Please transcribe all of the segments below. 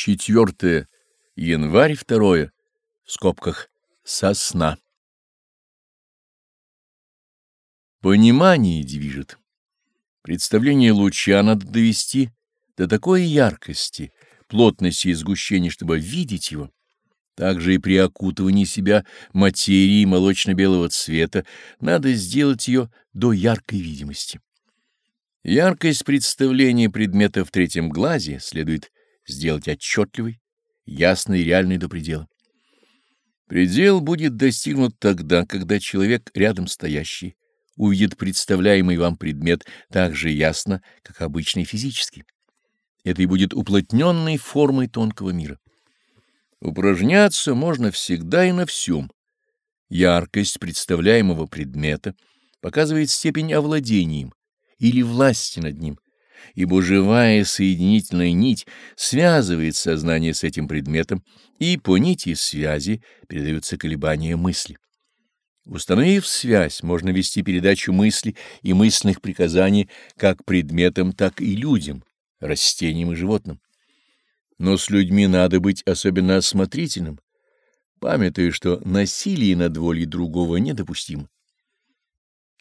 Четвертое. Январь второе. В скобках. Сосна. Понимание движет. Представление луча надо довести до такой яркости, плотности и сгущения, чтобы видеть его. Также и при окутывании себя материей молочно-белого цвета надо сделать ее до яркой видимости. Яркость представления предмета в третьем глазе следует сделать отчетливой, ясной и реальной до предела. Предел будет достигнут тогда, когда человек рядом стоящий увидит представляемый вам предмет так же ясно, как обычный физический. Это и будет уплотненной формой тонкого мира. Упражняться можно всегда и на всем. Яркость представляемого предмета показывает степень овладения им или власти над ним, ибо живая соединительная нить связывает сознание с этим предметом, и по нити связи передаются колебания мысли. Установив связь, можно вести передачу мысли и мысленных приказаний как предметам, так и людям, растениям и животным. Но с людьми надо быть особенно осмотрительным, памятуя, что насилие над волей другого недопустимо.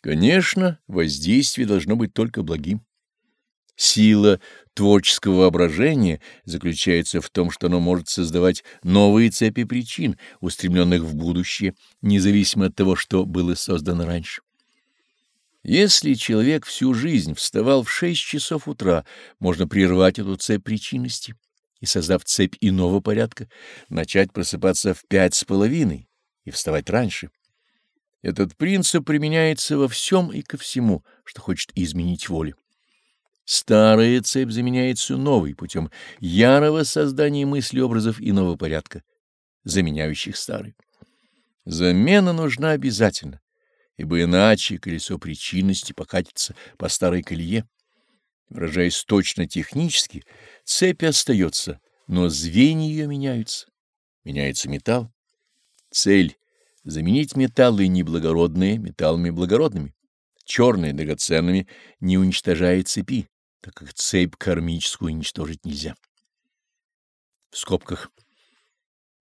Конечно, воздействие должно быть только благим. Сила творческого воображения заключается в том, что оно может создавать новые цепи причин, устремленных в будущее, независимо от того, что было создано раньше. Если человек всю жизнь вставал в шесть часов утра, можно прервать эту цепь причинности и, создав цепь иного порядка, начать просыпаться в пять с половиной и вставать раньше. Этот принцип применяется во всем и ко всему, что хочет изменить волю. Старая цепь заменяется новой путем ярого создания мысли образов иного порядка, заменяющих старый. Замена нужна обязательно, ибо иначе колесо причинности покатится по старой колее. Выражаясь точно технически, цепь остается, но звенья ее меняются. Меняется металл. Цель — заменить металлы неблагородные металлами благородными, черные драгоценными, не уничтожая цепи так как цепь кармическую уничтожить нельзя. В скобках.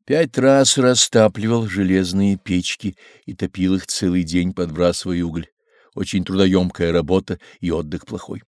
Пять раз растапливал железные печки и топил их целый день, подбрасывая уголь. Очень трудоемкая работа и отдых плохой.